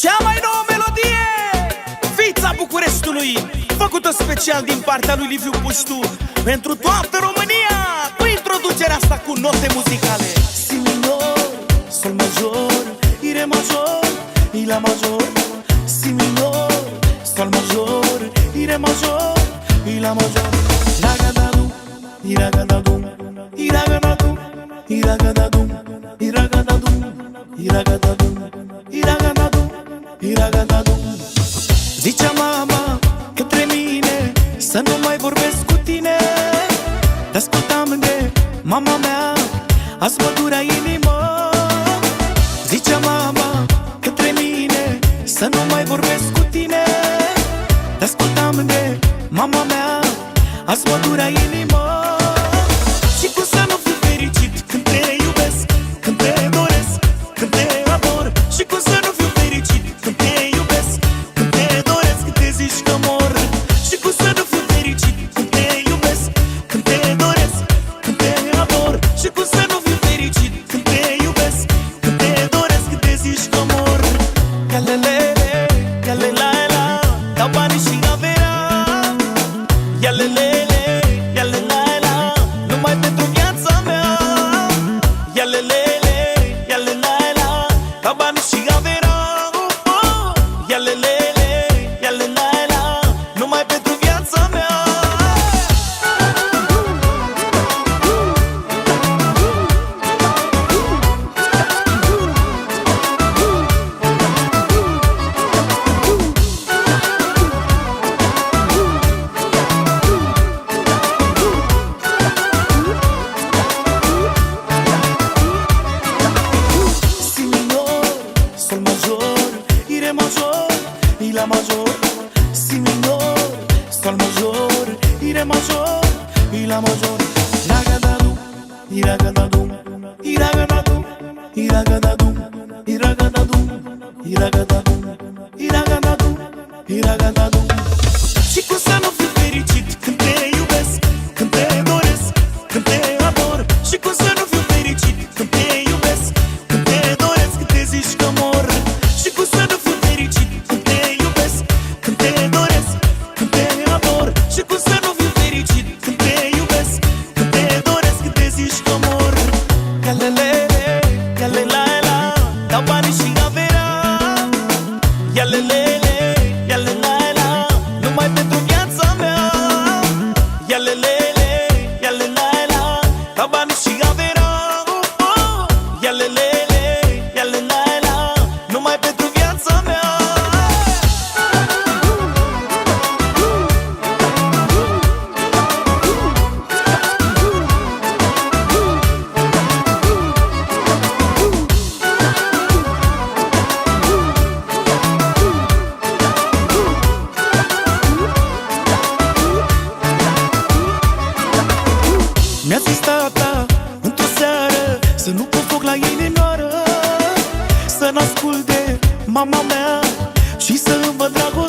Cea mai nouă melodie! Fița Bucureștiului Făcută special din partea lui Liviu Puștu. Pentru toată România Cu introducerea asta cu note muzicale. Si minor, sol major, ire major, la major. Si minor, sol major, ire major, la major. Ragadadum, iragadadum, iragadadum, iragadadum, iragadadum, iragadadum, iragadadum, iragadadum Zicea mama către mine Să nu mai vorbesc cu tine. Te ascultam de mama mea Azi mă dura inima Zicea mama către mine Să nu mai vorbesc cu tine. Te ascultam de mama mea Azi mă dura inima major, ire major, y la mayor. Ragadadum, iragadadum, iragadadum, iragadadum, iragadadum, iragadadum, iragadadum, iragadadum. Ia lelele, ia lelaila Numai pentru viața mea. Ia lelele, ia lelaila Ca banii și averea oh, Ia lelele, ia Să nu pun foc la inimioară Să n-ascult de mama mea Și să îmi văd dragostea